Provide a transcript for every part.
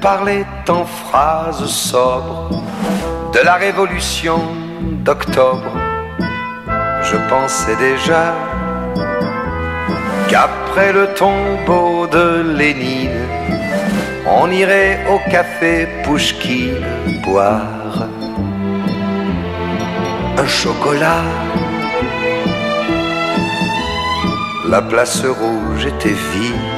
parlait en phrases sobres de la révolution d'octobre. Je pensais déjà qu'après le tombeau de Lénine, on irait au café Pouchkine boire un chocolat. La place rouge était vide.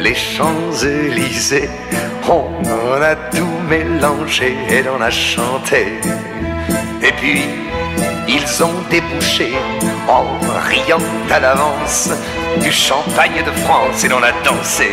les Champs-Élysées. On en a tout mélangé et on a chanté. Et puis, ils ont débouché en riant à l'avance du champagne de France et l'on a dansé.